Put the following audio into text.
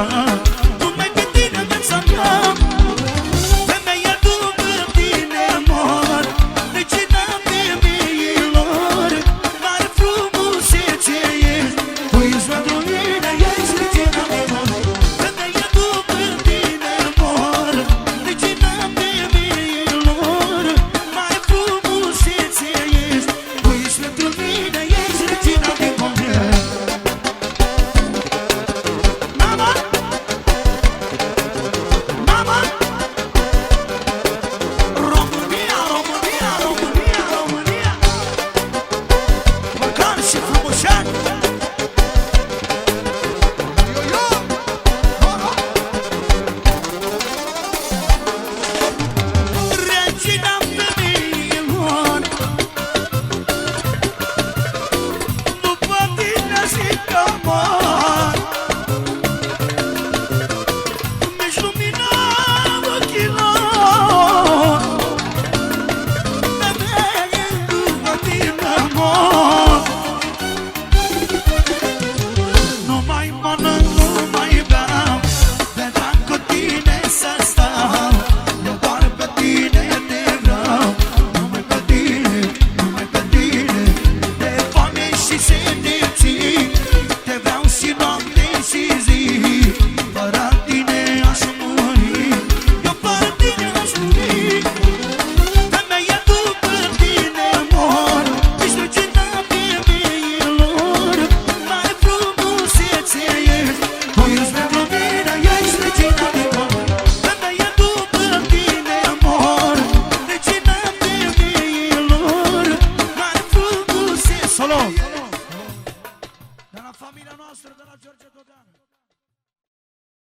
uh-huh. noastră de la George Dodea.